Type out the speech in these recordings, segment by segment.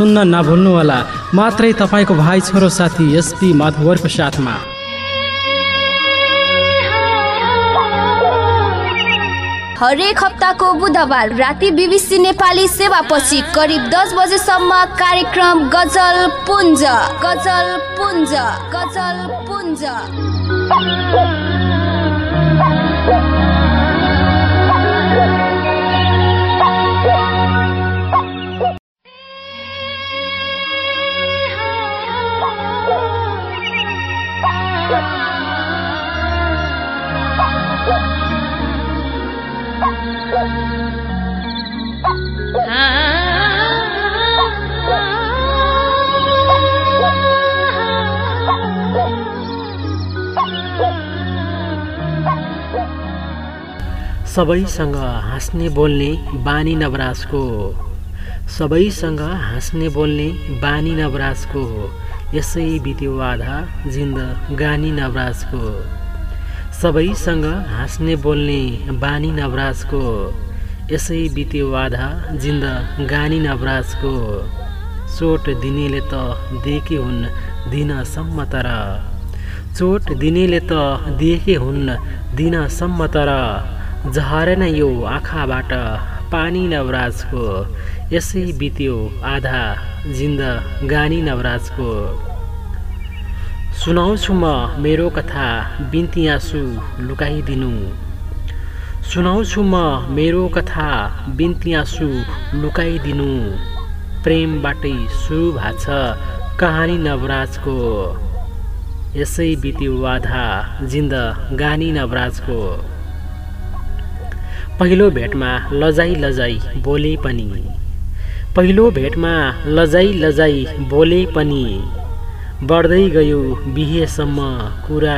सुन्न नभुल्नुहोला। मात्रै तपाईँको भाइ छोरो साथी एसपी माधवरको साथमा हरेक हप्ताको बुधबार राति बिबिसी नेपाली सेवापछि करिब दस बजेसम्म कार्यक्रम गजल पुञ्ज गजल पुञ्ज गजल पुञ्ज। सबैसँग हाँस्ने बोल्ने बानी नवराजको सबैसँग हाँस्ने बोल्ने बानी नवराजको यसै बित्यो आधा जिन्दगानी नवराजको सबैसँग हाँस्ने बोल्ने बानी नवराजको यसै बित्यो आधा जिन्दगानी नवराजको चोट दिनेले त दिएकै हुन् दिनसम्म तर। चोट दिनेले त दिएकै हुन् दिनसम्म तर। झरेन यो आँखाबाट पानी नवराजको यसै बित्यो आधा जिन्दगानी नवराजको। सुनाउँछु म मेरो कथा बिन्ती आँसु लुकाइदिनु। सुनाउँछु म मेरो कथा बिन्ती आँसु लुकाइदिनु। प्रेमबाटै सुरु भएको छ कहानी नवराजको। यसै बित्यो आधा जिन्दगानी नवराजको। पहिलो भेटमा लजाई लजाई बोले पनि। पहिलो भेटमा लजाई लजाई बोले पनि। बढ्दै गयो बिहेसम्म कुरा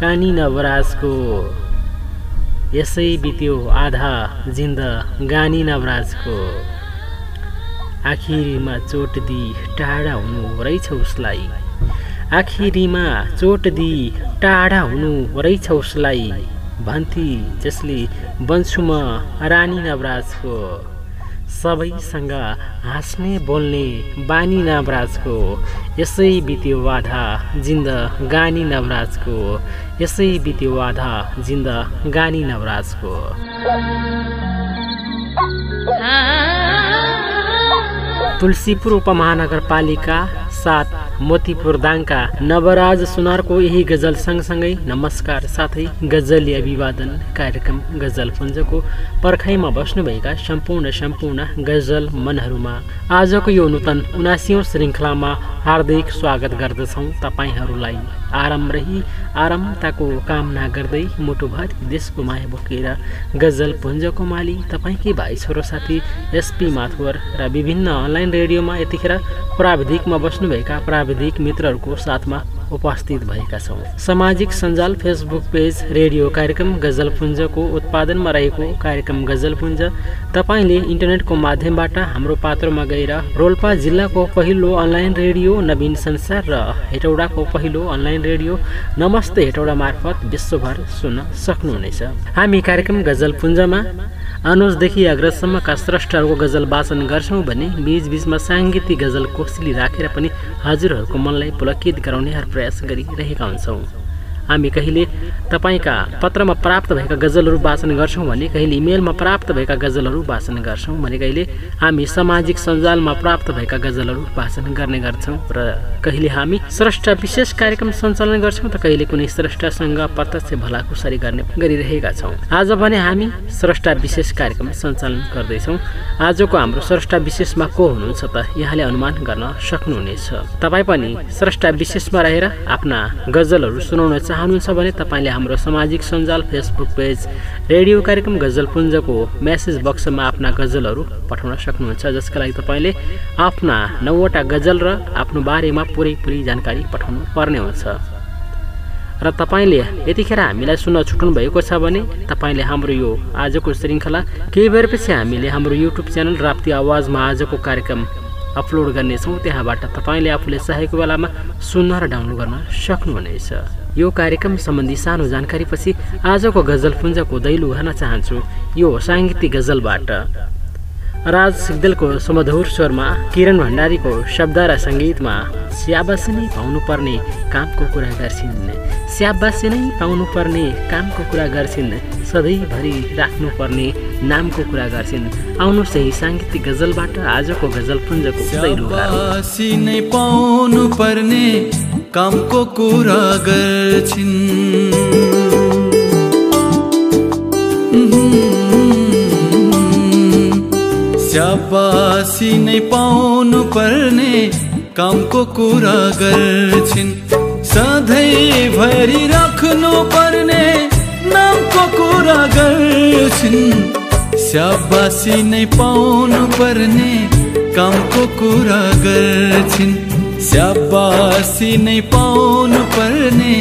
कानी नवराजको। यसै बित्यो आधा जिन्दगानी नवराजको। आखिरीमा चोट दि टाढा हुनु रहेछ उसलाई। आखिरीमा चोट दि टाढा हुनु रहेछ उसलाई। भन्थे जसले बन्छु म रानी नवराजको सबैसँग हाँस्ने बोल्ने बानी नवराजको यसै बित्यो आधा जिन्दगानी नवराजको यसै बित्यो आधा जिन्दगानी नवराजको। तुलसीपुर उपमहानगरपालिका साथ मोतीपुर दाङका नवराज सुनारको यही गजल सँगसँगै नमस्कार साथै गजली अभिवादन कार्यक्रम गजल पुञ्जको पर्खाइमा बस्नुभएका सम्पूर्ण सम्पूर्ण गजल मनहरूमा आजको यो नूतन उनासिौँ श्रृङ्खलामा हार्दिक स्वागत गर्दछौँ तपाईँहरूलाई। आराम रही आरामताको कामना गर्दै मुटुभरि देशको माया बोकेर गजल पुञ्जको माली तपाईँकै भाइ छोरो साथी एसपी माथुवर र विभिन्न अनलाइन रेडियोमा यतिखेर प्राविधिकमा बस्नुभएका प्राविधिक मित्रहरूको साथमा उपस्थित भएका छौँ। सामाजिक सञ्जाल फेसबुक पेज रेडियो कार्यक्रम गजलपुञ्जको उत्पादनमा रहेको कार्यक्रम गजलपुञ्ज तपाईँले इन्टरनेटको माध्यमबाट हाम्रो पात्रमा गएर रोल्पा जिल्लाको पहिलो अनलाइन रेडियो नवीन संसार र हेटौडाको पहिलो अनलाइन रेडियो नमस्ते हेटौडा मार्फत विश्वभर सुन्न सक्नुहुनेछ। हामी कार्यक्रम गजलपुञ्जमा अनुजदेखि अग्रजसम्मका स्रष्टाहरूको गजल वाचन गर्छौँ भने बिचबिचमा साङ्गीतिक गजल कोसिली राखेर पनि हजुरहरूको मनलाई पुलकित गराउने प्रयास गरिरहेका हुन्छौँ। हामी कहिले तपाईँका पत्रमा प्राप्त भएका गजलहरू वाचन गर्छौँ भने कहिले इमेलमा प्राप्त भएका गजलहरू वाचन गर्छौँ भने कहिले हामी सामाजिक सञ्जालमा प्राप्त भएका गजलहरू वाचन गर्ने गर्छौँ र कहिले हामी स्रष्टा विशेष कार्यक्रम सञ्चालन गर्छौँ त कहिले कुनै स्रष्टासँग प्रत्यक्ष भलाकुसारी गर्ने गरिरहेका छौँ। आज भने हामी स्रष्टा विशेष कार्यक्रम सञ्चालन गर्दैछौँ। आजको हाम्रो स्रष्टा विशेषमा को हुनुहुन्छ त यहाँले अनुमान गर्न सक्नुहुनेछ। तपाईँ पनि स्रष्टा विशेषमा रहेर आफ्ना गजलहरू सुनाउन भने तपाईँले हाम्रो सामाजिक सञ्जाल फेसबुक पेज रेडियो कार्यक्रम गजलपुञ्जको म्यासेज बक्समा आफ्ना गजलहरू पठाउन सक्नुहुन्छ जसका लागि तपाईँले आफ्ना नौवटा गजल र आफ्नो बारेमा पुरै पुरै जानकारी पठाउनु पर्ने हुन्छ। र तपाईँले यतिखेर हामीलाई सुन्न छुट्नु भएको छ भने तपाईँले हाम्रो यो आजको श्रृङ्खला केही बेरपछि हामीले हाम्रो युट्युब च्यानल राप्ती आवाजमा आजको कार्यक्रम अपलोड गर्नेछौँ। त्यहाँबाट तपाईँले आफूले चाहेको बेलामा सुन्न र डाउनलोड गर्न सक्नुहुनेछ। यो कार्यक्रम सम्बन्धी सानो जानकारीपछि आजको गजल पुञ्जको दैलो उहान चाहन्छु। यो साङ्गीतिक गजलबाट। राज सिग्देलको सुमधुर स्वरमा किरण भण्डारीको शब्द र सङ्गीतमा स्याबासी नै पाउनुपर्ने कामको कुरा गर्छिन्। स्याबासी नै पाउनुपर्ने कामको कुरा गर्छिन्। सधैँभरि राख्नुपर्ने नामको कुरा गर्छिन्। आउनु सही साङ्गीतिक गजलबाट आजको गजल पुञ्जको पर्ने कामको कुरा गर्छिन्। स्याबासी नै पाउनु पर्ने कामको कुरा गर्छिन्। सधैँभरि राख्नु पर्ने नामको कुरा गर्छिन्। स्याबासी नै पाउनु पर्ने कामको कुरा गर्छिन्। स्याबासी नै पाउनु पर्ने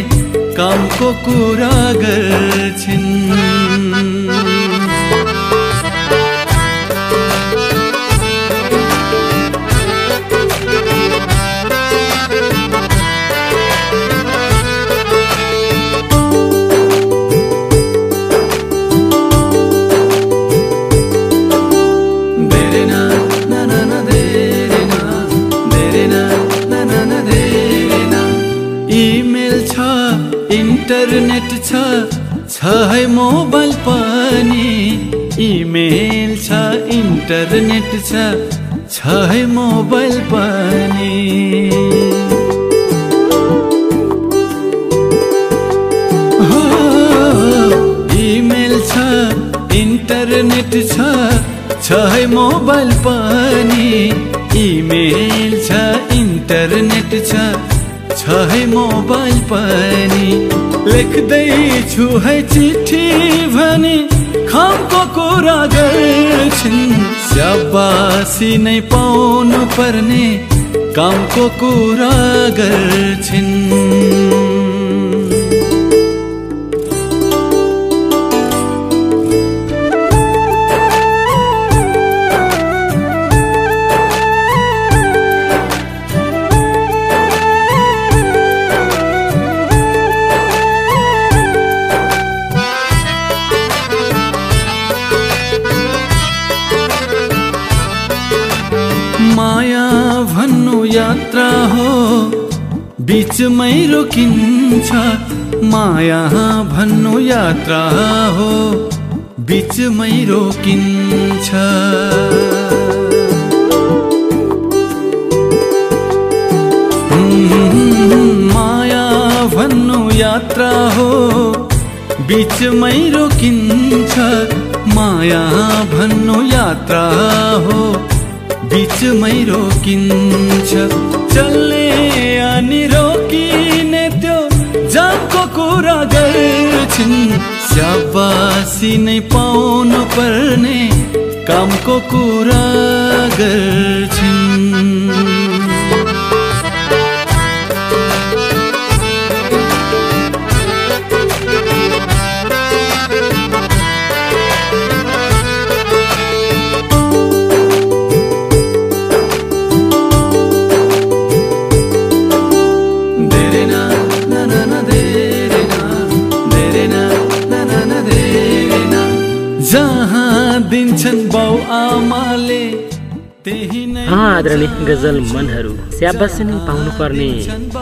कामको कुरा गर्छिन्। इन्टरनेट छ छ है मोबाइल पनि। इमेल छ इन्टरनेट छ छ है मोबाइल पनि। इमेल छ इन्टरनेट छ छ है मोबाइल पनि। इमेल छ इन्टरनेट छ छ है मोबाइल पनि? लेख्दैछु है चिठी भनी। खामको कुरा गर्छिन्। स्याबासी नै पाउनु पर्ने कामको कुरा गर्छिन्। बिचमै रोकिन्छ। माया भन्नु यात्रा हो। बिचमै रोकिन्छ। माया भन्नु यात्रा हो। बिचमै रोकिन्छ। माया भन्नु यात्रा हो। बिचमै रोकिन्छ। चल्ने अनि रोकिने त्यो जामको कुरा गर्छिन्। स्याबासी नै पाउनु पर्ने कामको कुरा गर्छिन्। आदरणीय गजल मनहरू स्याबासी नै पाउनुपर्ने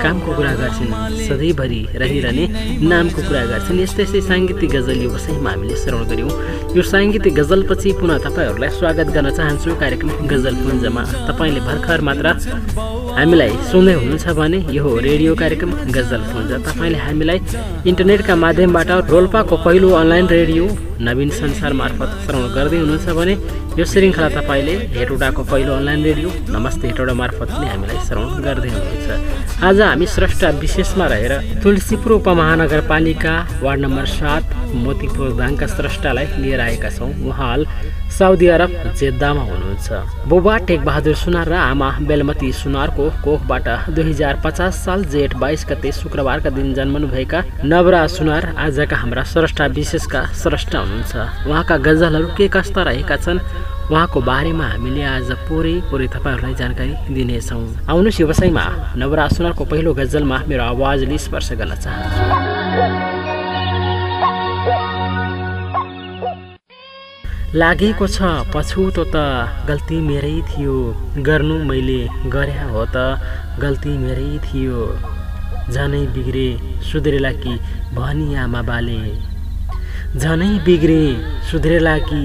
कामको कुरा गर्छन् सधैँभरि रहिरहने नामको कुरा गर्छन्। यस्तै यस्तै साङ्गीतिक गजल यो वसैमा हामीले श्रवण गऱ्यौँ। यो साङ्गीतिक गजलपछि पुनः तपाईँहरूलाई स्वागत गर्न चाहन्छु। कार्यक्रम गजल पुञ्जमा तपाईँले भर्खर मात्र हामीलाई सुन्दै हुनुहुन्छ भने यो रेडियो कार्यक्रम गजल पुञ्ज तपाईँले हामीलाई इन्टरनेटका माध्यमबाट रोल्पाको पहिलो अनलाइन रेडियो नवीन संसार मार्फत श्रवण गर्दै हुनुहुन्छ भने यो श्रृङ्खला तपाईँले हेटौँडाको पहिलो अनलाइन रेडियो नमस्ते हेटौडा मार्फत पनि हामीलाई श्रवण गर्दै हुनुहुन्छ। आज हामी स्रष्टा विशेषमा रहेर तुलसीपुर उपमहानगरपालिका वार्ड नम्बर सात मोतीपुर दाङका स्रष्टालाई लिएर आएका छौँ। उहाँ साउदी अरब जेद्दामा हुनुहुन्छ। बुबा टेकबहादुर सुनार र आमा बेलमती सुनारको कोखबाट दुई हजार पचास साल जेठ बाइस गते शुक्रबारका दिन जन्मनुभएका नवरा सुनार आजका हाम्रा स्रष्टा विशेषका स्रष्टा हुनुहुन्छ। उहाँका गजलहरू के कस्ता रहेका छन्? उहाँको बारेमा हामीले आज पुरै पुरै तपाईँहरूलाई जानकारी दिनेछौँ। आउनुहोस् व्यवसायमा नवरा सुनारको पहिलो गजलमा मेरो आवाजले स्पर्श गर्न चाहन्छु। लागेको छ। पछुतो त गल्ती मेरै थियो। गर्नु मैले गरे हो त गल्ती मेरै थियो। झनै बिग्रे सुध्रेला कि भनी आमा बाले झनै बिग्रे सुध्रेला कि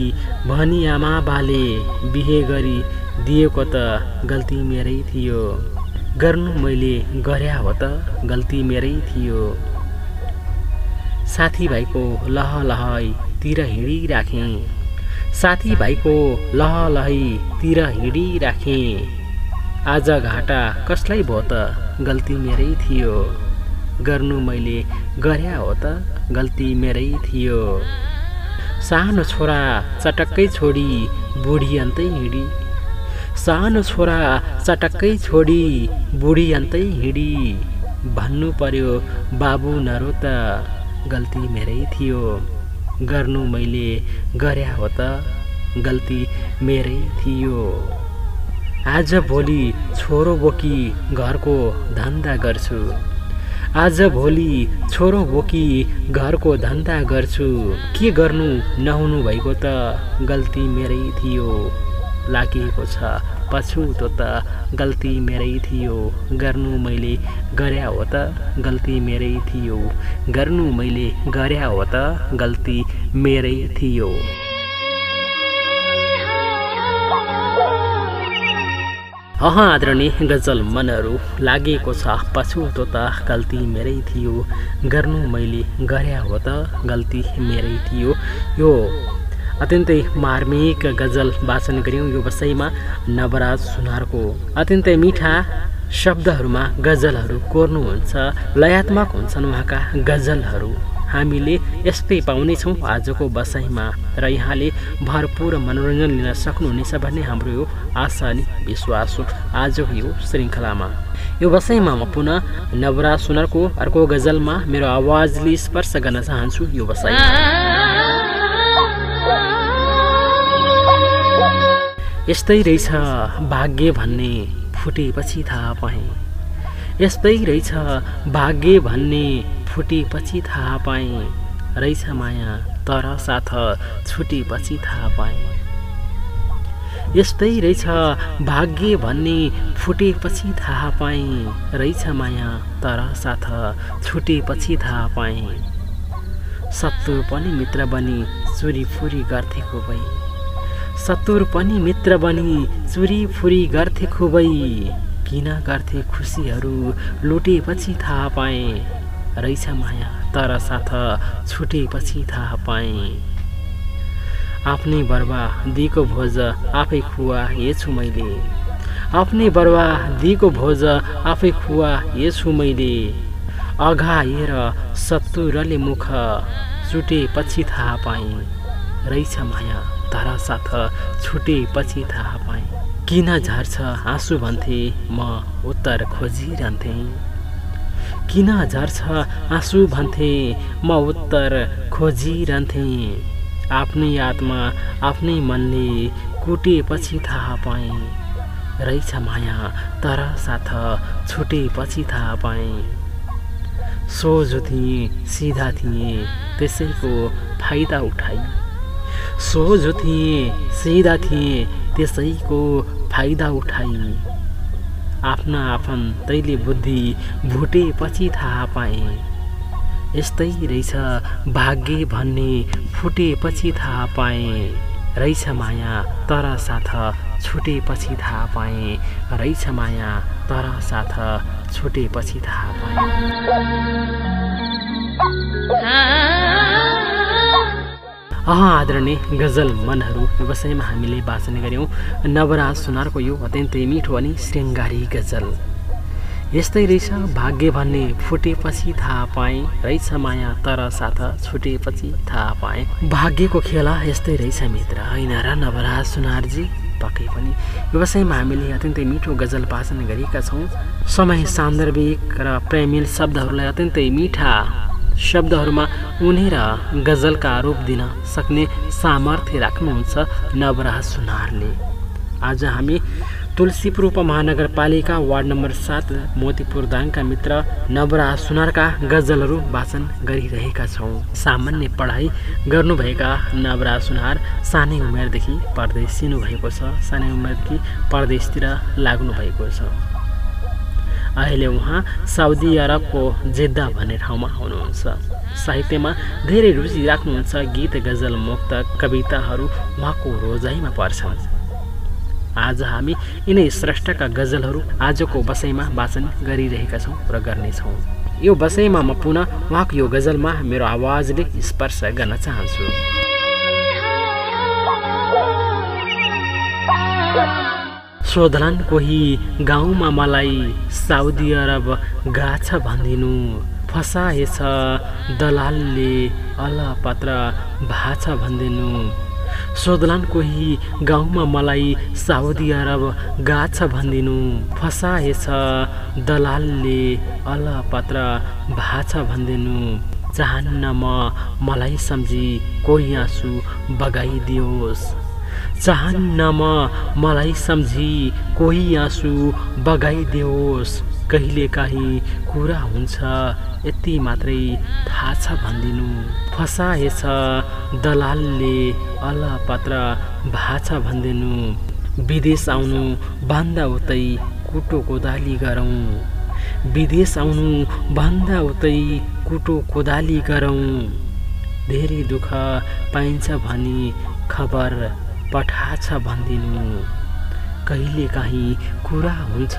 भनी आमा बाले बिहे गरी दिएको त गल्ती मेरै थियो। गर्नु मैले गरे हो त गल्ती मेरै थियो। साथीभाइको लह लहैतिर हिँडिराखेँ। साथीभाइको लहलहैतिर हिँडिराखेँ। आज घाटा कसलाई भयो त? गल्ती मेरै थियो। गर्नु मैले गरे हो त गल्ती मेरै थियो। सानो छोरा चटक्कै छोडी बुढी अन्तै हिँडी। सानो छोरा चटक्कै छोडी बुढी अन्तै हिँडी। भन्नु पर्यो बाबु नरो त गल्ती मेरै थियो। गर्नु मैले गरे हो त। गल्ती मेरै थियो। आज भोलि छोरो बोकी घरको धन्दा गर्छु। आज भोलि छोरो बोकी घरको धन्दा गर्छु। के गर्नु नहुनु भएको त गल्ती मेरै थियो। लागेको छ पछुतो त गल्ती मेरै थियो। गर्नु मैले गरे हो त गल्ती मेरै थियो। गर्नु मैले गरे हो त गल्ती मेरै थियो। अह आदरणीय गजल मनहरू लागेको छ पछुतो त गल्ती मेरै थियो। गर्नु मैले गरे हो त गल्ती मेरै थियो। यो अत्यन्तै मार्मिक गजल वाचन गऱ्यौँ यो वसैमा नवराज सुनारको। अत्यन्तै मिठा शब्दहरूमा गजलहरू कोर्नुहुन्छ लयात्मक हुन्छन् उहाँका गजलहरू। हामीले यस्तै पाउनेछौँ आजको बसाइमा र यहाँले भरपुर मनोरञ्जन लिन सक्नुहुनेछ भन्ने हाम्रो यो आशा अनि विश्वास हो। आजको यो श्रृङ्खलामा। यो बसाइमा म पुनः नवराज सुनारको अर्को गजलमा मेरो आवाजले स्पर्श गर्न चाहन्छु यो बसाइमा यस्तै रहेछ भाग्य भन्ने फुटेपछि थाहा पाएँ। यस्तै रहेछ भाग्य भन्ने फुटेपछि थाहा पाएँ। रहेछ माया तर साथ छुटेपछि थाहा पाएँ। यस्तै रहेछ भाग्य भन्ने फुटेपछि थाहा पाएँ। रहेछ माया तर साथ छुटेपछि थाहा पाएँ। सत्तुर पनि मित्र बनी चुरी फुरी गर्थे खुबै सत्तुर पनि मित्र बनी। चुरी फुरी गर्थे खुबै। किन गर्थे खुसीहरू लुटेपछि थाहा पाएँ। रहेछ माया तर साथ छुटेपछि थाहा पाएँ। आफ्नै बर्बा दिएको भोज आफै खुवाएछु मैले। आफ्नै बर्बा दिएको भोज आफै खुवाएछु मैले। अघाएर सत्तुरले मुख चुटेपछि थाहा पाएँ। रहेछ माया तर साथ छुटेपछि थाहा पाएँ। किन झार्छ आँसु भन्थे म उत्तर खोजिरहन्थेँ। किन झर्छ आँसु भन्थे म उत्तर खोजिरहन्थेँ। आफ्नै आत्मा आफ्नै मनले कुटेपछि थाहा पाएँ। रहेछ माया तर साथ छुटेपछि थाहा पाएँ। सोझो थिएँ सिधा थिएँ त्यसैको फाइदा उठाइ सोझो थिएँ सिधा थिएँ त्यसैको फाइदा उठाइ आफ्ना आफन्तैले बुद्धि भुटेपछि थाहा पाएँ। यस्तै रहेछ भाग्य भन्ने फुटेपछि थाहा पाएँ। रहेछ माया तर साथ छुटेपछि थाहा पाएँ। रहेछ माया तर साथ छुटेपछि थाहा पाएँ। आदरणीय गजल मनहरू व्यवसायमा हामीले वाचन गऱ्यौँ। नवराज सुनारको यो अत्यन्तै मिठो अनि शृङ्गारी गजल। यस्तै रहेछ भाग्य भन्ने फुटेपछि थाहा पाएँ। रहेछ माया तर साथ छुटेपछि थाहा पाएँ। भाग्यको खेला यस्तै रहेछ मित्र। होइन र नवराज सुनारजी पक्कै पनि। व्यवसायमा हामीले अत्यन्तै मिठो गजल वाचन गरेका छौँ। समय सान्दर्भिक र प्रेमिल शब्दहरूलाई अत्यन्तै मिठा शब्दहरूमा उनेर गजलका रूप दिन सक्ने सामर्थ्य राख्नुहुन्छ नवराज सुनारले। आज हामी तुलसीपुर उपमहानगरपालिका वार्ड नम्बर सात मोतीपुर दाङका मित्र नवराज सुनारका गजलहरू वाचन गरिरहेका छौँ। सामान्य पढाइ गर्नुभएका नवराज सुनार सानै उमेरदेखि परदेशिनु भएको छ। सानै उमेरदेखि परदेशतिर लाग्नु भएको छ। अहिले उहाँ साउदी अरबको जेद्दा भन्ने ठाउँमा हुनुहुन्छ साहित्यमा धेरै रुचि राख्नुहुन्छ। गीत गजल मुक्त कविताहरू उहाँको रोजाइमा पर्छन्। आज हामी यिनै श्रेष्ठका गजलहरू आजको बसाइमा वाचन गरिरहेका छौँ र गर्नेछौँ। यो बसाइमा म पुनः उहाँको यो गजलमा मेरो आवाजले स्पर्श गर्न चाहन्छु। सोधलान् कोही गाउँमा मलाई साउदी अरब गाछ भनिदिनु। फसाएछ दलालले अलपत्र भाछ भनिदिनु। सोधलान् कोही गाउँमा मलाई साउदी अरब गाछ भनिदिनु। फसाएछ दलालले अलपत्र भाछ भनिदिनु। चाहन्न म मलाई सम्झी कोही आँसु बगाइदियोस्। चाहन्न म मलाई सम्झी कोही आँसु बगाइदियोस् कहिले काहीँ कुरा हुन्छ यति मात्रै थाहा छ भनिदिनु। फसाएछ दलालले अलपत्र भाछ भनिदिनु। विदेश आउनु भन्दा उतै कुटो कोदाली गरौँ। विदेश आउनु भन्दा उतै कुटो कोदाली गरौँ। धेरै दुःख पाइन्छ भनी खबर पठाछ भनिदिनु। कहिले काहीँ कुरा हुन्छ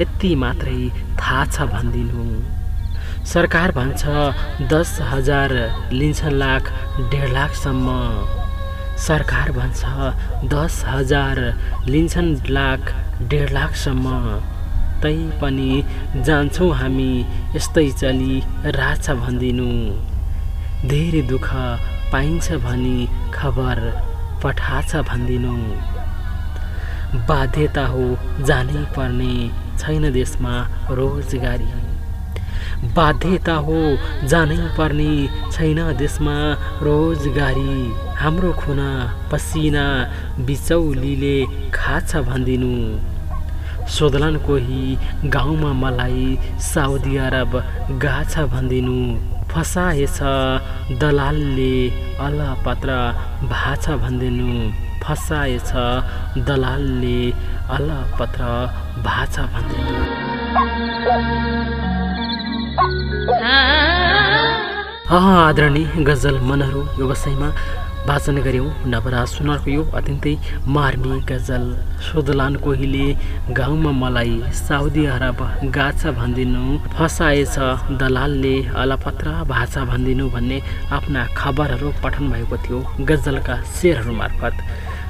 यति मात्रै थाहा छ भनिदिनु। सरकार भन्छ दस हजार लिन्छ लाख डेढ लाखसम्म। सरकार भन्छ दस हजार लिन्छन् लाख डेढ लाखसम्म। तै पनि जान्छौँ हामी यस्तै चली राछ भनिदिनु। धेरै दुःख पाइन्छ भनी खबर पठाछ भनिदिनु। बाध्यता हो जानै पर्ने छैन देशमा रोजगारी। बाध्यता हो जानै पर्ने छैन देशमा रोजगारी। हाम्रो खुना पसिना बिचौलीले खाछ भनिदिनु। सोधलान् कोही गाउँमा मलाई साउदी अरब गाछ भनिदिनु। फसाएछ। दलालले अलपत्र भाछ भनिदिनु। फसाएछ। दलालले अलपत्र भाछ भनिदिनु। आदरणीय गजल मनहरू व्यवसायमा वाचन गऱ्यौँ नवराज सुनारको यो अत्यन्तै मार्मी गजल। सोधलान कोहीले गाउँमा मलाई साउदी अरब गाछ भनिदिनु फसाएछ दलालले अलपत्र भाषा भनिदिनु भन्ने आफ्ना खबरहरू पठाउनु भएको थियो गजलका शेरहरू मार्फत।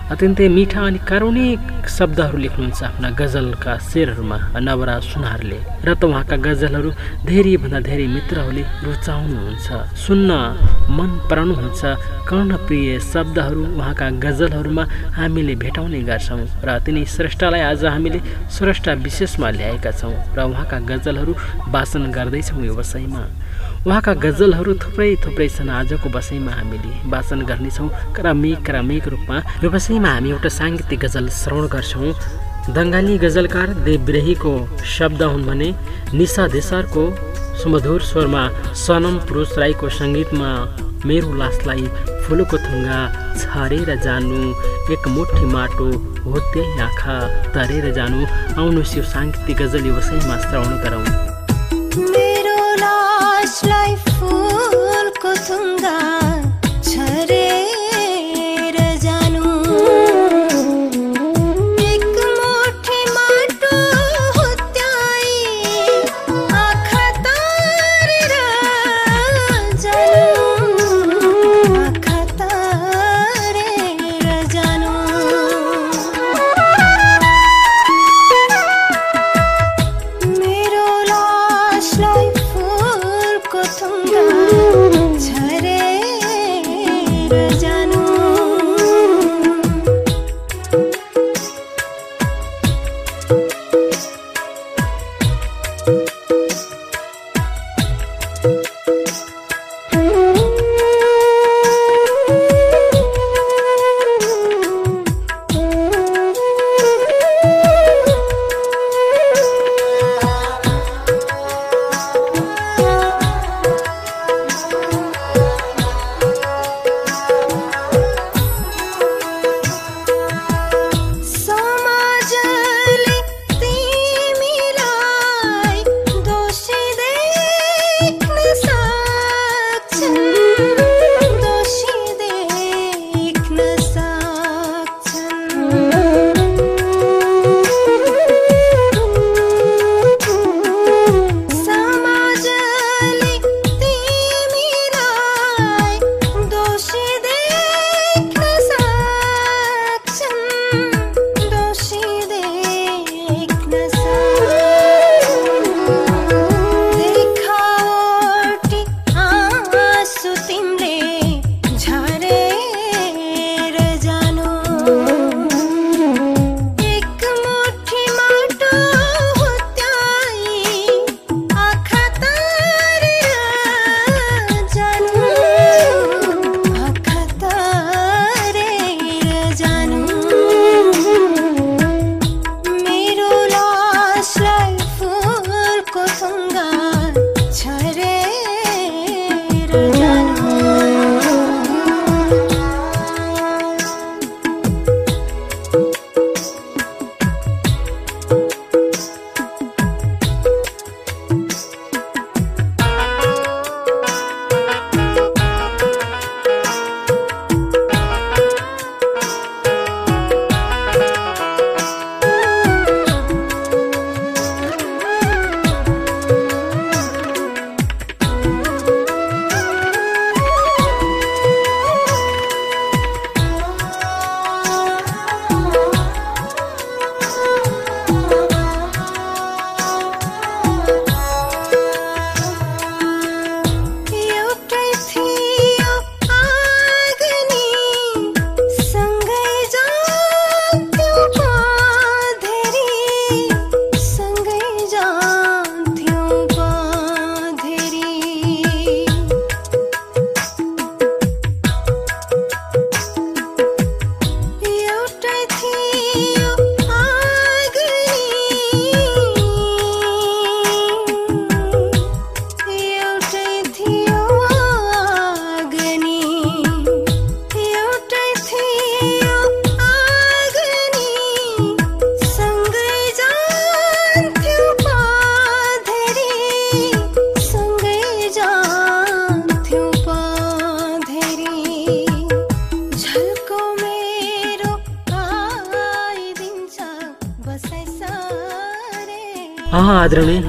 अत्यन्तै मिठा अनि कारुणिक शब्दहरू लेख्नुहुन्छ आफ्ना गजलका शेरहरूमा नवराज सुनारले र त उहाँका गजलहरू धेरैभन्दा धेरै मित्रहरूले रुचाउनुहुन्छ। सुन्न मन पराउनुहुन्छ कर्णप्रिय शब्दहरू उहाँका गजलहरूमा हामीले भेटाउने गर्छौँ र तिनी श्रेष्ठलाई आज हामीले श्रेष्ठ विशेषमा ल्याएका छौँ र उहाँका गजलहरू वाचन गर्दैछौँ यो वसाइमा उहाँका गजलहरू थुप्रै थुप्रै छन्। आजको बसाइमा हामीले वाचन गर्नेछौँ। क्रमिक क्रमिक रूपमा यो बसाइमा हामी एउटा साङ्गीतिक गजल श्रवण गर्छौँ। दङ्गाली गजलकार देवब्रेहीको शब्द हुन् भने निशा देसारको सुमधुर स्वरमा सनम पुरुष राईको सङ्गीतमा मेरो लासलाई फुलको थुङ्गा छरेर जानु एक मुठी माटो हो त्यही आँखा तरेर जानु। आउनुहोस् यो साङ्गीतिक गजल व्यवसायमा श्रवण गरौँ। लासलाई फुलको थुङ्गा छरेर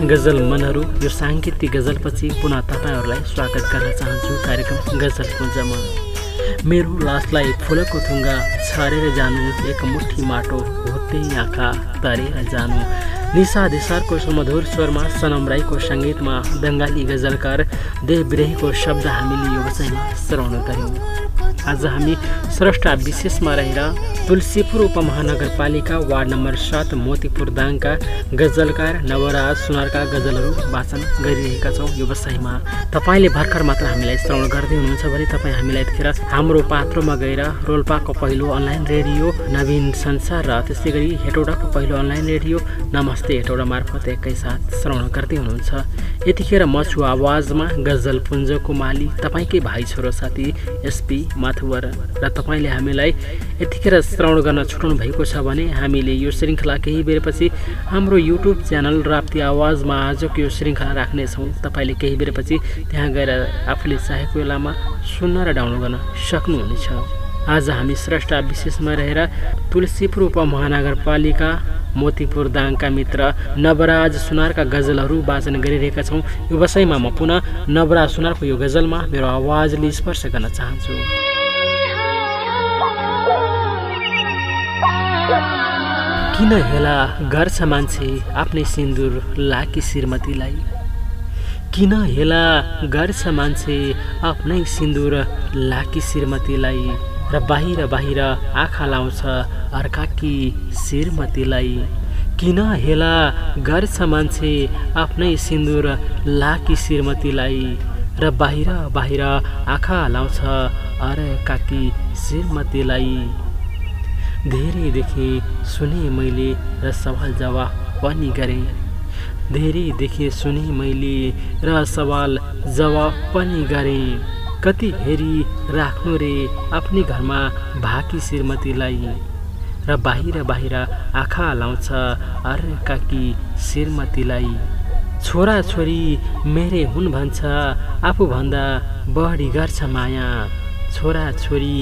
गजल मनहरू यो साङ्गीतिक गजलपछि पुनः तपाईँहरूलाई स्वागत गर्न चाहन्छु कार्यक्रम गजल पुञ्जमा मेरो लासलाई फुलको थुङ्गा छरेर जानु एक मुठी माटो भुत्दै आँखा तरेर जानु। निशा दिसारको सुमधुर स्वरमा सनम राईको सङ्गीतमा बङ्गाली गजलकार देव विरहीको शब्द हामीले यो विषयमा श्रवण गऱ्यौँ आज हामी स्रष्टा विशेषमा रहेर तुलसीपुर उपमहानगरपालिका वार्ड नम्बर सात मोतीपुर दाङका गजलकार नवराज सुनारका गजलहरू वाचन गरिरहेका छौँ। व्यवसायमा तपाईँले भर्खर मात्र हामीलाई श्रवण गर्दै हुनुहुन्छ भने तपाईँ हामीलाई यतिखेर हाम्रो पात्रोमा गएर रोल्पाको पहिलो अनलाइन रेडियो नवीन संसार र त्यस्तै गरी हेटौडाको पहिलो अनलाइन रेडियो नमस्ते हेटौडा मार्फत एकैसाथ श्रवण गर्दै हुनुहुन्छ। यतिखेर म छु आवाजमा गजल पुञ्जको माली तपाईँकै भाइ छोरो साथी एसपी माथुवर र तपाईँले हामीलाई यतिखेर श्रवण गर्न छुटाउनु भएको छ भने हामीले यो श्रृङ्खला केही बेरपछि हाम्रो युट्युब च्यानल राप्ती आवाजमा आजको यो श्रृङ्खला राख्नेछौँ। तपाईँले केही बेरपछि त्यहाँ गएर आफूले चाहेको बेलामा सुन्न र डाउनलोड गर्न सक्नुहुनेछ। आज हामी श्रेष्ठ विशेषमा रहेर तुलसीपुर उपमहानगरपालिका मोतीपुर दाङका मित्र नवराज सुनारका गजलहरू वाचन गरिरहेका छौँ। यो विषयमा म पुनः नवराज सुनारको यो गजलमा मेरो आवाजले स्पर्श गर्न चाहन्छु। किन हेला गर्छ मान्छे आफ्नै सिन्दुर लाकी श्रीमतीलाई? किन हेला गर्छ मान्छे आफ्नै सिन्दुर लाकी श्रीमतीलाई र बाहिर बाहिर आँखा लाउँछ अर्काकी श्रीमतीलाई? किन हेला गर्छ मान्छे आफ्नै सिन्दुर लाकी श्रीमतीलाई र बाहिर बाहिर आँखा लाउँछ अर्काकी श्रीमतीलाई? धेरै देखेँ सुने मैले र सवाल जवाफ पनि गरेँ। धेरै देखेँ सुने मैले र सवाल जवाफ पनि गरेँ। कति हेरी राख्नु रे आफ्नै घरमा भाकी श्रीमतीलाई? र बाहिर बाहिर आँखा लाउँछ अर्काकी श्रीमतीलाई। छोरा छोरी मेरै हुन् भन्छ आफूभन्दा बढी गर्छ माया। छोरा छोरी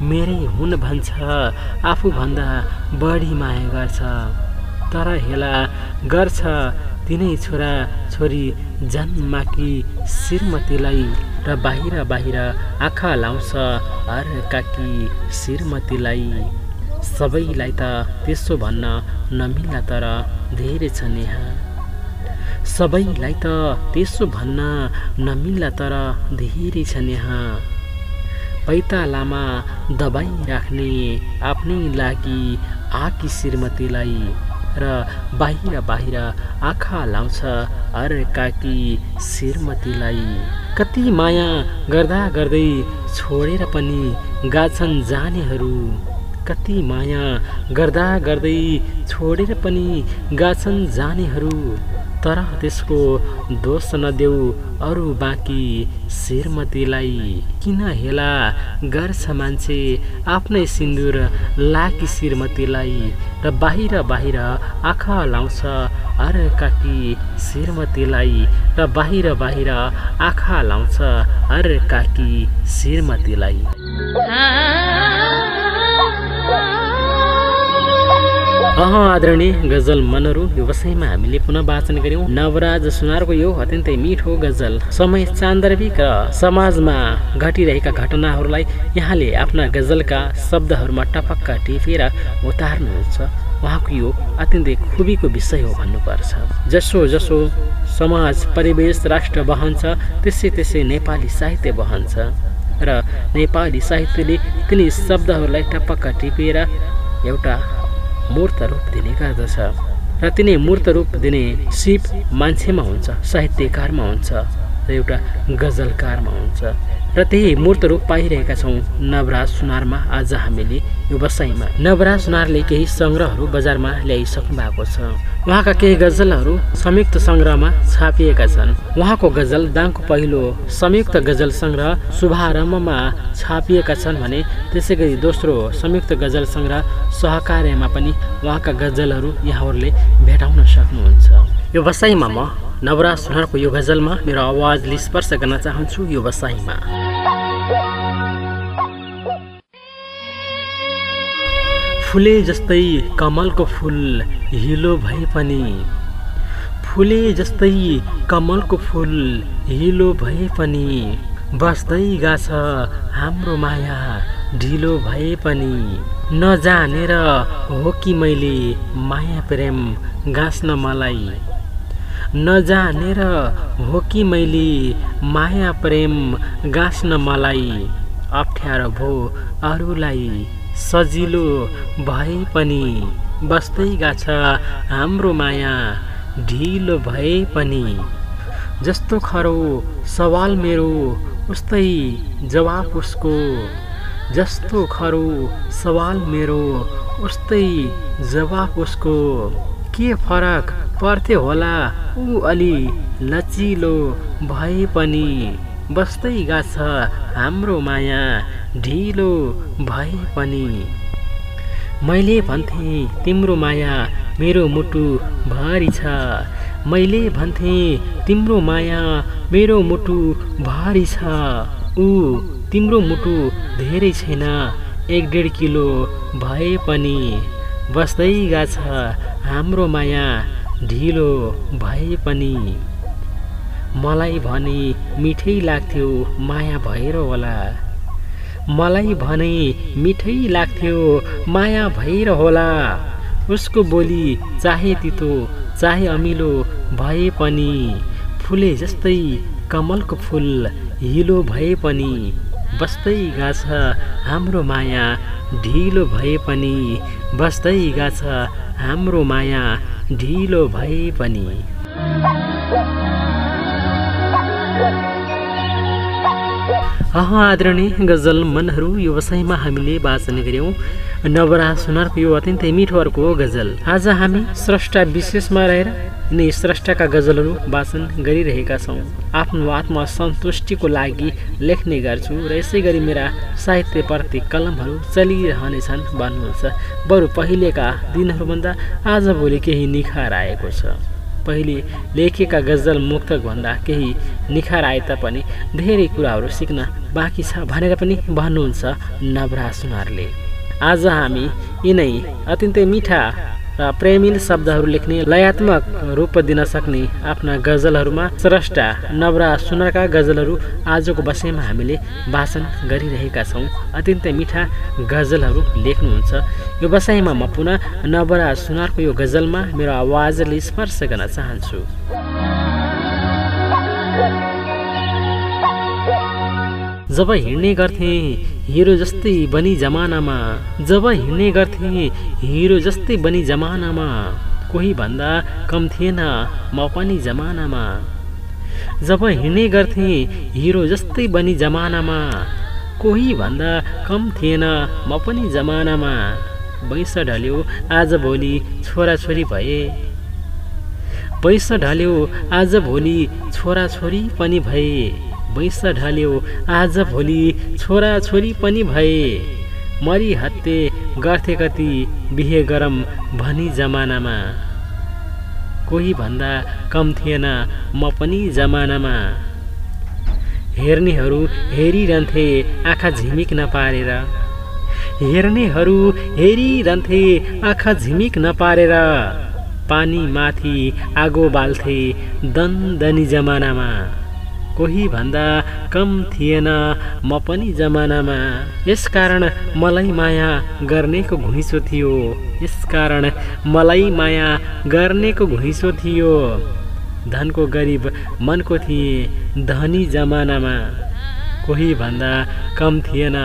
मेरै हुन् भन्छ। आफूभन्दा बढी माया गर्छ। तर हेला गर्छ। तिनै छोरा छोरी जन्माकी श्रीमतीलाई र बाहिर बाहिर आँखा लाउँछ। अर्काकी श्रीमतीलाई। सबैलाई त त्यसो भन्न नमिल्ला तर धेरै छ नेहा। सबैलाई त त्यसो भन्न नमिल्ला तर धेरै छ नेहा। पैता लामा दबाई राख्ने आफ्नै लागि आकी श्रीमतीलाई र बाहिर बाहिर आँखा लाउँछ अर्काकी श्रीमतीलाई। कति माया गर्दा गर्दै छोडेर पनि गाछन् जानेहरू। कति माया गर्दा गर्दै छोडेर पनि गाछन् जानेहरू। तर त्यसको दोष नदेऊ अरू बाँकी श्रीमतीलाई। किन हेला गर्छ मान्छे आफ्नै सिन्दुर लाकी श्रीमतीलाई र बाहिर बाहिर आँखा लाउँछ अर्काकी श्रीमतीलाई र बाहिर बाहिर आँखा लाउँछ अर्काकी श्रीमतीलाई। अह आदरणीय गजल मनहरू यो वसैमा हामीले पुनः वाचन गऱ्यौँ। नवराज सुनारको यो अत्यन्तै मिठो गजल समय सान्दर्भिक र समाजमा घटिरहेका घटनाहरूलाई यहाँले आफ्ना गजलका शब्दहरूमा टपक्क टिपेर उतार्नुहुन्छ। उहाँको यो अत्यन्तै खुबीको विषय हो भन्नुपर्छ। जसो जसो समाज परिवेश राष्ट्र बहन्छ त्यसै त्यसै नेपाली साहित्य बहन्छ। र नेपाली साहित्यले तिनी शब्दहरूलाई टपक्क टिपेर एउटा मूर्त रूप दिने गर्दछ र तिनै मूर्त रूप दिने सिप मान्छेमा हुन्छ साहित्यकारमा हुन्छ। र एउटा गजलकारमा हुन्छ। र त्यही मूर्त रूप पाइरहेका छौँ। नवराज सुनारमा आज हामीले यो बसाइमा। नवराज सुनारले केही सङ्ग्रहहरू बजारमा ल्याइसक्नु भएको छ। उहाँका केही गजलहरू संयुक्त सङ्ग्रहमा छापिएका छन्। उहाँको गजल दाङको पहिलो संयुक्त गजल सङ्ग्रह शुभारम्भमा छापिएका छन् भने त्यसै गरी दोस्रो संयुक्त गजल सङ्ग्रह सहकार्यमा पनि उहाँका गजलहरू यहाँहरूले भेटाउन सक्नुहुन्छ। यो बसाइमा म नवराज सुनारको यो गजलमा मेरो आवाजले स्पर्श गर्न चाहन्छु यो बसाइमा। फुले जस्तै कमलको फुल हिलो भए पनि फुले जस्तै कमलको फुल हिलो भए पनि बस्दै गाछ हाम्रो माया ढिलो भए पनि। नजानेर हो कि मैले माया प्रेम गाँच्न मलाई नजानेर हो कि मैले माया प्रेम गाँच्न मलाई? अप्ठ्यारो भो अरूलाई सजिलो भए पनि बस्दै गाछ हाम्रो माया ढिलो भए पनि। जस्तो खरो सवाल मेरो उस्तै जवाफ उसको। जस्तो खरो सवाल मेरो उस्तै जवाफ उसको। के फरक पर्थ्यो होला। ऊ अलि लचिलो भए पनि बस्दै गाछ हाम्रो माया ढिलो भए पनि। मैले भन्थेँ तिम्रो माया मेरो मुटु भरि छ। मैले भन्थेँ तिम्रो माया मेरो मुटु भारी छ। ऊ तिम्रो मुटु धेरै छैन एक डेढ किलो भए पनि बस्दै गाछ हाम्रो माया ढिलो भए पनि। मलाई भने मिठै लाग्थ्यो माया भएर होला। मलाई भने मिठै लाग्थ्यो माया भएर होला। उसको बोली चाहे तितो चाहे अमिलो भए पनि। फुले जस्तै कमलको फुल हिलो भए पनि। बस्दै गाछ हाम्रो माया ढिलो भए पनि। बस्दै गाछ हाम्रो माया ढिलो भए पनि। आदरणीय गजल मनहरू यो हामीले वाचन गऱ्यौँ नवरा सुनारको यो अत्यन्तै मिठो अर्को गजल। आज हामी स्रष्टा विशेषमा रहेर यिनै स्रष्टाका गजलहरू वाचन गरिरहेका छौँ। आफ्नो आत्मसन्तुष्टिको लागि लेख्ने गर्छु र यसै गरी मेरा साहित्यप्रति कलमहरू चलिरहनेछन् भन्नुहुन्छ। बरु पहिलेका दिनहरूभन्दा आजभोलि केही निखार आएको छ। पहिले लेखेका गजल मुक्तकभन्दा केही निखार आए तापनि धेरै कुराहरू सिक्न बाँकी छ भनेर पनि भन्नुहुन्छ नवरा सुनारले आज हामी यिनै अत्यन्तै मिठा र प्रेमिल शब्दहरू लेख्ने लयात्मक रूप दिन सक्ने आफ्ना गजलहरूमा स्रष्टा नवरा सुनरका गजलहरू आजको बसाइमा हामीले वाचन गरिरहेका छौँ। अत्यन्तै मिठा गजलहरू लेख्नुहुन्छ। यो बसाइमा म पुनः नवरा सुनारको यो गजलमा मेरो आवाजले स्पर्श गर्न चाहन्छु। जब हिँड्ने गर्थे हिरो जस्तै बनी जमानामा। जब हिँड्ने गर्थे हिरो जस्तै बनी जमानामा। कोही भन्दा कम थिएन म पनि जमानामा। जब हिँड्ने गर्थे हिरो जस्तै बनी जमानामा। कोही भन्दा कम थिएन म पनि जमानामा। वैस ढल्यो आज भोलि छोराछोरी भए। वैस ढल्यो आज भोलि छोराछोरी पनि भए। वैस ढल्यो। आज भोलि छोराछोरी पनि भए। मरि हत्ते गर्थे कति बिहे गरम भनी जमानामा। कोही भन्दा कम थिएन म पनि जमानामा। हेर्नेहरू हेरिरहन्थे आँखा झिमिक नपारेर। हेर्नेहरू हेरिरहन्थे आँखा झिमिक नपारेर। पानी माथि आगो बाल्थे दन्दनी जमानामा। कोही भन्दा कम थिएन। म पनि जमानामा यसकारण मलाई माया गर्नेको घुइँचो थियो। यसकारण मलाई माया गर्नेको घुइँचो थियो। धनको गरिब मनको थिए धनी जमानामा। कोही भन्दा कम थिएन।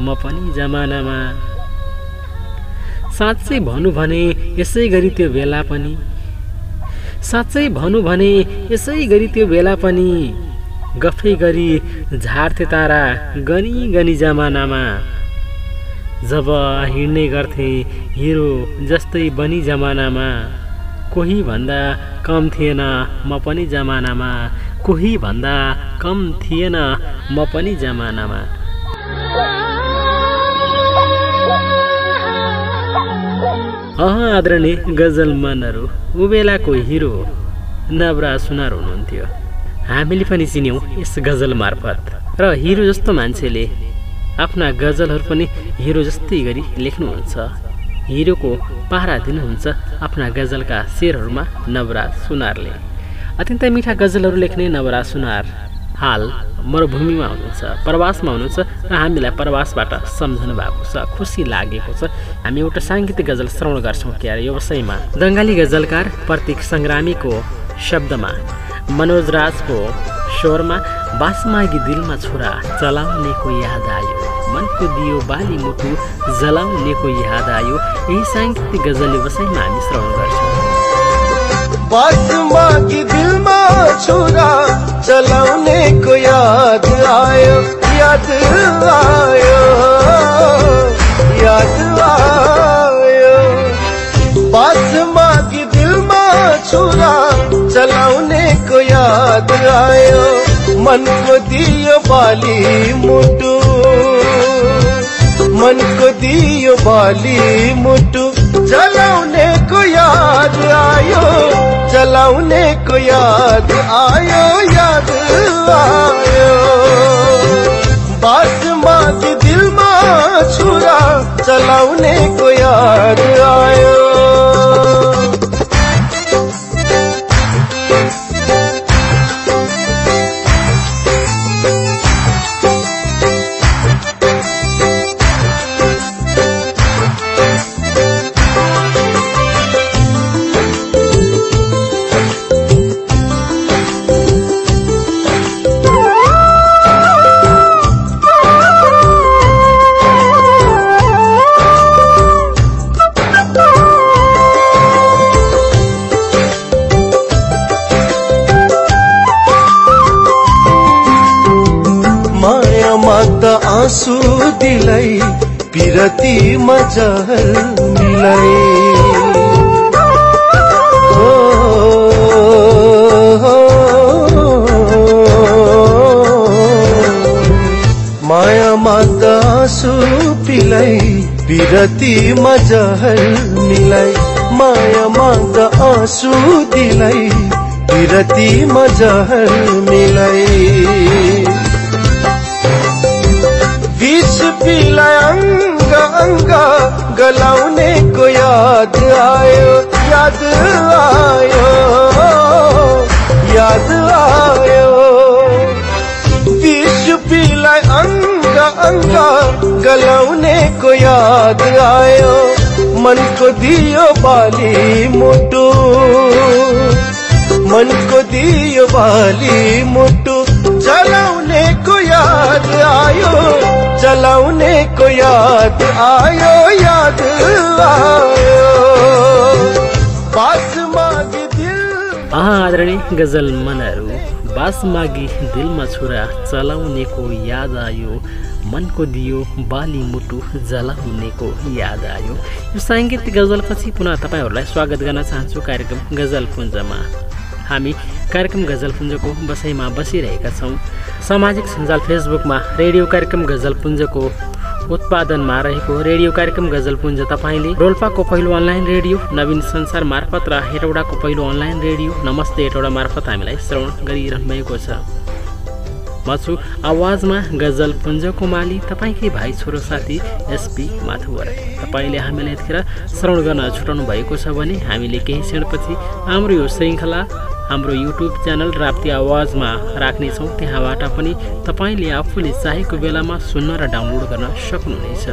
म पनि जमानामा। साँच्चै भनौँ भने यसै गरी त्यो बेला पनि। साँच्चै भनौँ भने यसै गरी त्यो बेला पनि। गफै गरी झार्थे तारा गनी गनी जमानामा। जब हिँड्ने गर्थे हिरो जस्तै बनी जमानामा। कोही भन्दा कम थिएन म पनि जमानामा। कोही भन्दा कम थिएन म पनि जमानामा। अह आदरणीय गजल मनहरू ऊ बेलाको हिरो नवरा सुनार हुनुहुन्थ्यो। हामीले पनि चिन्यौँ यस गजल मार्फत। र हिरो जस्तो मान्छेले आफ्ना गजलहरू पनि हिरो जस्तै गरी लेख्नुहुन्छ। हिरोको पारा दिनुहुन्छ आफ्ना गजलका शेरहरूमा नवराज सुनारले। अत्यन्तै मिठा गजलहरू लेख्ने नवराज सुनार हाल मरुभूमिमा हुनुहुन्छ प्रवासमा हुनुहुन्छ र हामीलाई प्रवासबाट सम्झनु भएको छ खुसी लागेको छ। हामी एउटा साङ्गीतिक गजल श्रवण गर्छौँ क्यारे यो विषयमा। बङ्गाली गजलकार प्रतीक सङ्ग्रामीको शब्दमा मनोज राजको स्वरमा बासमागी दिलमा छोरा चलाउनेको याद आयो। मनको दियो बाली मुटु जलाउनेको याद आयो। यही साङ्गीतिक गजल विषयमा हामी श्रवण गर्छौँ। बासमागी दिलमा छुरा चलाउने को याद आयो। याद आयो याद आयो। बासमागी दिलमा छुरा याद आयो मन को दियो बाली मुटु मन को दियो बाली मुटु चलाउने को याद आयो चलाउने को याद आयो याद आयो। बासमा दिलमा छुरा चलाउने को याद आयो। आँसु दिलाई पिरती मजहर मिलाई माया माता आँसु पिलाई पिरती मजहर मिलाई माया माता आँसु दिलाई पिरती मजहर मिलाई पिलाय अङ्ग अङ्ग गलाउने को याद आयो याद आयो याद आयो। पिलाय अङ्ग अङ्ग गलाउने को याद आयो मन को दियो बाली मुटु। मन को दियो बाली मुटु चलाउने को याद आयो। चलाउने को याद आयो याद आयो। पास मागी दिल आदरणीय गजल मनहरू बास मागी दिलमा छुरा चलाउनेको याद आयो मनको दियो बाली मुटु जलाउनेको याद आयो। यो साङ्गीतिक गजलपछि पुनः तपाईँहरूलाई स्वागत गर्न चाहन्छु कार्यक्रम गजल पुञ्जमा हामी कार्यक्रम गजलपुञ्जको बसाइमा बसिरहेका छौँ। सामाजिक सञ्जाल फेसबुकमा रेडियो कार्यक्रम गजलपुञ्जको उत्पादनमा रहेको रेडियो कार्यक्रम गजलपुञ्ज तपाईँले रोल्पाको पहिलो अनलाइन रेडियो नवीन संसार मार्फत र हेटौडाको पहिलो अनलाइन रेडियो नमस्ते हेटौडा मार्फत हामीलाई श्रवण गरिरहनु भएको छ। म छु आवाजमा गजल पुञ्जको माली तपाईँकै भाइ छोरो साथी एसपी माथुवर तपाईँले हामीलाई यतिखेर श्रवण गर्न छुटाउनु भएको छ भने हामीले केही क्षणपछि हाम्रो यो श्रृङ्खला हाम्रो युट्युब च्यानल राप्ती आवाजमा राख्नेछौँ। त्यहाँबाट पनि तपाईँले आफूले चाहेको बेलामा सुन्न र डाउनलोड गर्न सक्नुहुनेछ।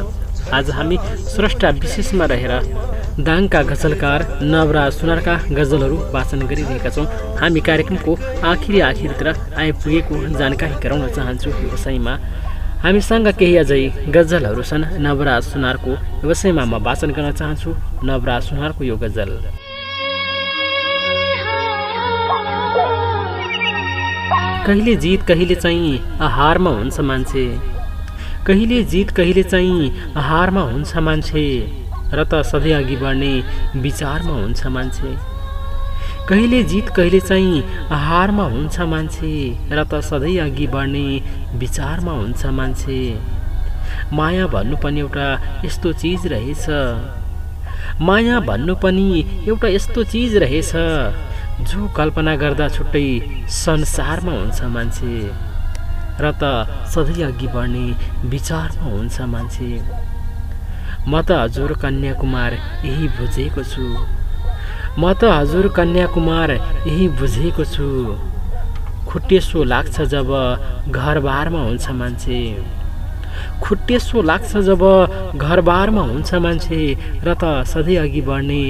आज हामी स्रष्टा विशेषमा रहेर दाङका गजलकार नवराज सुनारका गजलहरू वाचन गरिरहेका छौँ। हामी कार्यक्रमको आखिरी आखिरतिर आइपुगेको जानकारी गराउन चाहन्छु यो विषयमा। हामीसँग केही अझै गजलहरू छन्। नवराज सुनारको यो विषयमा म वाचन गर्न चाहन्छु। नवराज सुनारको यो गजल। कहिले जित कहिले चाहिँ हारमा हुन्छ मान्छे। कहिले जित कहिले चाहिँ हारमा हुन्छ मान्छे। र त सधैँ अघि बढ्ने विचारमा हुन्छ मान्छे। कहिले जित कहिले चाहिँ हारमा हुन्छ मान्छे। र त सधैँ अघि बढ्ने विचारमा हुन्छ मान्छे। माया भन्नु पनि एउटा यस्तो चिज रहेछ। माया भन्नु पनि एउटा यस्तो चिज रहेछ। जो कल्पना गर्दा छुट्टै संसारमा हुन्छ मान्छे र त सधैँ अघि बढ्ने विचारमा हुन्छ मान्छे। म त हजुर कन्याकुमार यही बुझेको छु। म त हजुर कन्याकुमार यही बुझेको छु। खुट्टेसो लाग्छ जब घरबारमा हुन्छ मान्छे। खुट्टेसो लाग्छ जब घरबारमा हुन्छ मान्छे र त सधैँ अघि बढ्ने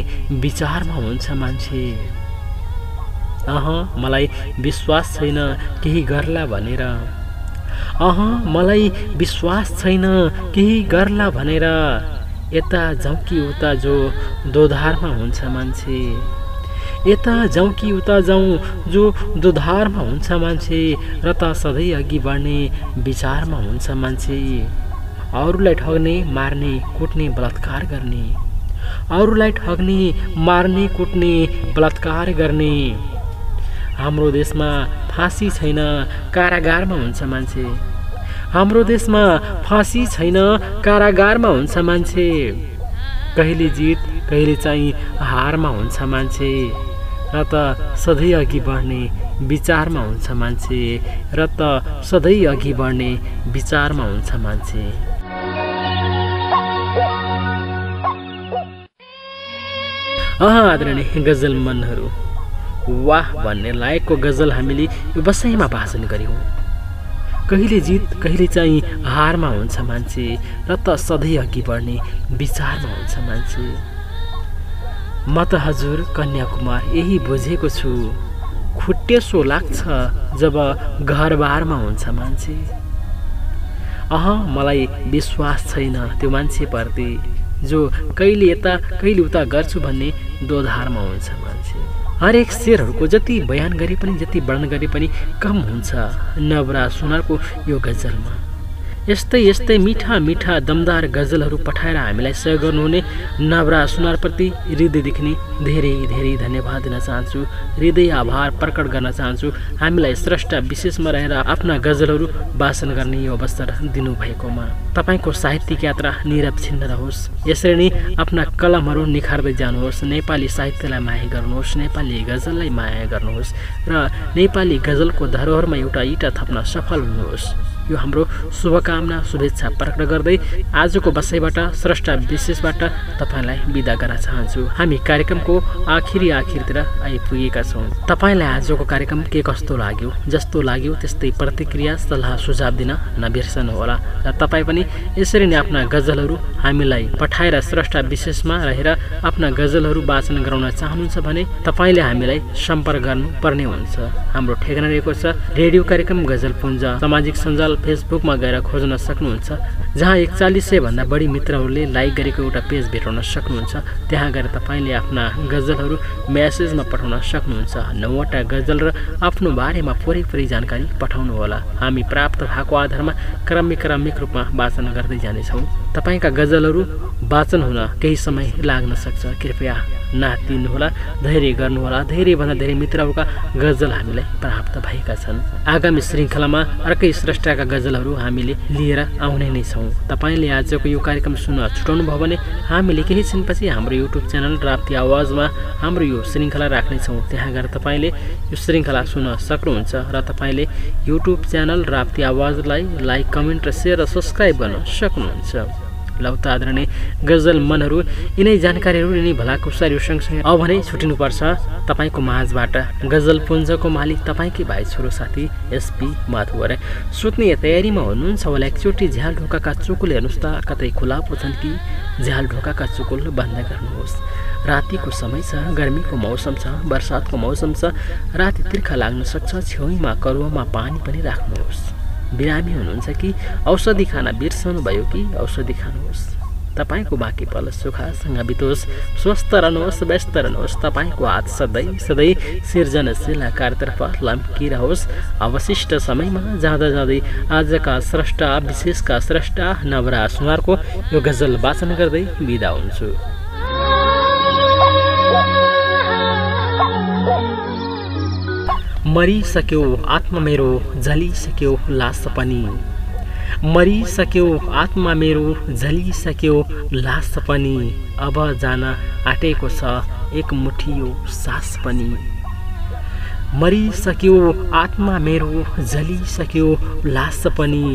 विचारमा हुन्छ मान्छे। अह मलाई विश्वास छैन केही गर्ला भनेर। अह मलाई विश्वास छैन केही गर्ला भनेर। यता जाउँ कि उता जो दोधारमा हुन्छ मान्छे। यता जाउँ कि उता जाउँ जो दोधारमा हुन्छ मान्छे र त सधैँ अघि बढ्ने विचारमा हुन्छ मान्छे। अरूलाई ठग्ने मार्ने कुट्ने बलात्कार गर्ने। अरूलाई ठग्ने मार्ने कुट्ने बलात्कार गर्ने। हाम्रो देशमा फाँसी छैन कारागारमा हुन्छ मान्छे। हाम्रो देशमा फाँसी छैन कारागारमा हुन्छ मान्छे। कहिले जित कहिले चाहिँ हारमा हुन्छ मान्छे। र त सधैँ अघि बढ्ने विचारमा हुन्छ मान्छे। र त सधैँ अघि बढ्ने विचारमा हुन्छ मान्छे। अह आदरणीय गजल मनहरू वाह भन्ने लायकको गजल हामीले यो बसाइमा भाषण गऱ्यौँ कहिले जित कहिले चाहिँ हारमा हुन्छ मान्छे र त सधैँ अघि बढ्ने विचारमा हुन्छ मान्छे। म त हजुर कन्याकुमार यही बुझेको छु। खुट्टेसो लाग्छ जब घरबारमा हुन्छ मान्छे। अह मलाई विश्वास छैन त्यो मान्छेप्रति जो कहिले यता कहिले उता गर्छु भन्ने दोधारमा हुन्छ मान्छे। हरेक शेरहरूको जति बयान गरे पनि जति वर्णन गरे पनि कम हुन्छ। नवरा सुनारको यो गजलमा। यस्तै यस्तै मिठा मिठा दमदार गजलहरू पठाएर हामीलाई सहयोग गर्नुहुने नवरा सुनारप्रति हृदयदेखि नै धेरै धेरै धन्यवाद दिन चाहन्छु। हृदय आभार प्रकट गर्न चाहन्छु। हामीलाई स्रष्टा विशेषमा रहेर आफ्ना गजलहरू वाचन गर्ने यो अवसर दिनुभएकोमा। तपाईँको साहित्यिक यात्रा निरक्षिन्न रहोस्। यसरी नै आफ्ना कलमहरू निखार्दै जानुहोस्। नेपाली साहित्यलाई माया गर्नुहोस्। नेपाली गजललाई माया गर्नुहोस्। र नेपाली गजलको धरोहरमा एउटा इँटा थप्न सफल हुनुहोस्। यो हाम्रो शुभकामना शुभेच्छा प्रकट गर्दै आजको बसाइबाट स्रष्टा विशेषबाट तपाईँलाई बिदा गर्न चाहन्छु। हामी कार्यक्रमको आखिरी आखिरतिर आइपुगेका छौँ। तपाईँलाई आजको कार्यक्रम के कस्तो लाग्यो जस्तो लाग्यो त्यस्तै प्रतिक्रिया सल्लाह सुझाव दिन नबिर्सनुहोला। र तपाईँ पनि यसरी नै आफ्ना गजलहरू हामीलाई पठाएर स्रष्टा विशेषमा रहेर आफ्ना गजलहरू वाचन गराउन चाहनुहुन्छ भने तपाईँले हामीलाई सम्पर्क गर्नुपर्ने हुन्छ। हाम्रो ठेगाना रहेको छ रेडियो कार्यक्रम गजलपुञ्ज सामाजिक सञ्जाल फेसबुकमा गएर खोज्न सक्नुहुन्छ। जहाँ एकचालिस सयभन्दा बढी मित्रहरूले लाइक गरेको एउटा पेज भेटाउन सक्नुहुन्छ त्यहाँ गएर तपाईँले आफ्ना गजलहरू म्यासेजमा पठाउन सक्नुहुन्छ। नौवटा गजल र आफ्नो बारेमा पुरै जानकारी पठाउनुहोला हामी प्राप्त भएको आधारमा क्रमिक क्रमिक रूपमा वाचन गर्दै जानेछौँ। तपाईँका गजलहरू वाचन हुन केही समय लाग्न सक्छ। कृपया नातिनुहोला धैर्य गर्नुहोला। धेरैभन्दा धेरै मित्रहरूका गजल हामीलाई प्राप्त भएका छन्। आगामी श्रृङ्खलामा अर्कै स्रष्टाका गजलहरू हामीले लिएर आउने नै छौँ। तपाईँले आजको यो कार्यक्रम सुन्न छुटाउनु भयो भने हामीले केही छिनपछि हाम्रो युट्युब च्यानल राप्ती आवाजमा हाम्रो यो श्रृङ्खला राख्नेछौँ। त्यहाँ गएर तपाईँले यो श्रृङ्खला सुन्न सक्नुहुन्छ र तपाईँले युट्युब च्यानल राप्ती आवाजलाई लाइक कमेन्ट र सेयर र सब्सक्राइब गर्न सक्नुहुन्छ। लौत आदरणीय गजल मनहरू यिनै जानकारीहरू यिनै भलाकुसारीहरू सँगसँगै। अब भने छुटिनुपर्छ तपाईँको माझबाट। गजल पुञ्जको मालिक तपाईँकै भाइ छोरो साथी एसपी माथुवर सुत्ने तयारीमा हुनुहुन्छ होला एकचोटि झ्याल ढोकाका चुकुल हेर्नुहोस् त कतै खुला पो छन् कि झ्याल ढोकाका चुकुल बन्द गर्नुहोस्। रातिको समय छ गर्मीको मौसम छ बर्सातको मौसम छ राति तिर्खा लाग्न सक्छ छेउमा करुवामा पानी पनि राख्नुहोस्। बिरामी हुनुहुन्छ कि? औषधि खाना बिर्सनु भयो कि? औषधि खानुहोस्। तपाईँको बाँकी पल सुखासँग बितोस्। स्वस्थ रहनुहोस् व्यस्त रहनुहोस्। तपाईँको हात सधैँ सधैँ सिर्जनशील आकारतर्फ लम्किरहोस्। अवशिष्ट समयमा जाँदा जाँदै आजका स्रष्टा विशेषका स्रष्टा नवरा सुनारको यो गजल वाचन गर्दै बिदा हुन्छु। मरिसक्यो आत्मा मेरो झलिसक्यो लास पनि। मरिसक्यो आत्मा मेरो झलिसक्यो लास पनि। अब जान आँटेको छ एक मुठियो सास पनि। मरिसक्यो आत्मा मेरो झलिसक्यो लास पनि।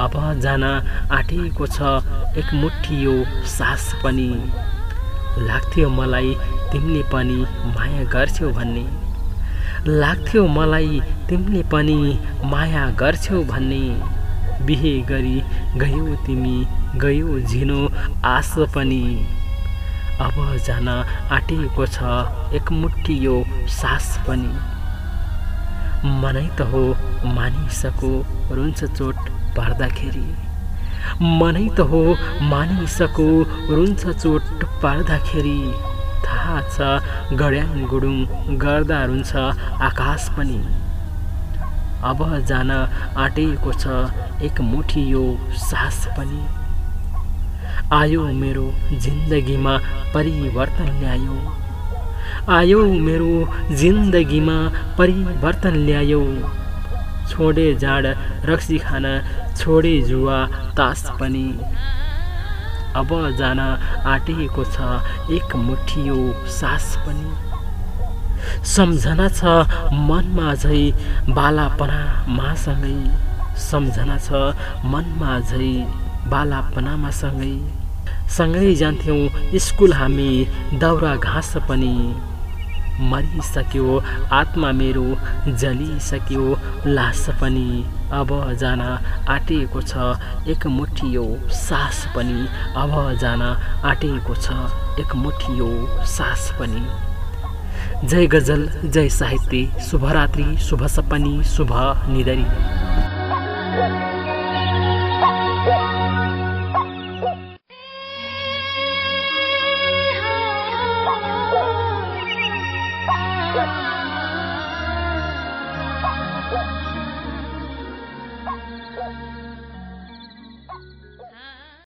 अब जान आँटेको छ एक मुठियो सास पनि। लाग्थ्यो मलाई तिमीले पनि माया गर्छौ भन्ने। लाग्थ्यो मलाई तिमीले पनि माया गर्छौ भन्ने। बिहे गरी गयौ तिमी गयौ झिनो आश पनि। अब जान आँटिएको छ एकमुठी यो सास पनि। मनै त हो मानिसको रुन्छ चोट पर्दाखेरि। मनै त हो मानिसको रुन्छ चोट पर्दाखेरि। थाहा छ गड्याङ गुडुङ गर्दा रुन्छ आकाश पनि। अब जान आँटेको छ एक मुठी यो सास पनि। आयो मेरो जिन्दगीमा परिवर्तन ल्यायो। आयो मेरो जिन्दगीमा परिवर्तन ल्यायो। छोडे जाड रक्सी खान छोडे जुवा तास पनि। अब जान आँटेको छ एक मुठी यो सास पनि। सम्झना छ मनमा झै बालापना मासँगै। सम्झना छ मनमा झै बालापनामा सँगै सँगै जान्थ्यौँ स्कुल हामी दाउरा घाँस पनि। मरिसक्यो आत्मा मेरो जलिसक्यो लास पनि अब जान आँटेको छ एक मुठी यो सास पनि अब जान आँटेको छ एक सास पनि। जय गजल जय साहित्य शुभरात्रि शुभ सपनी शुभ निदरी।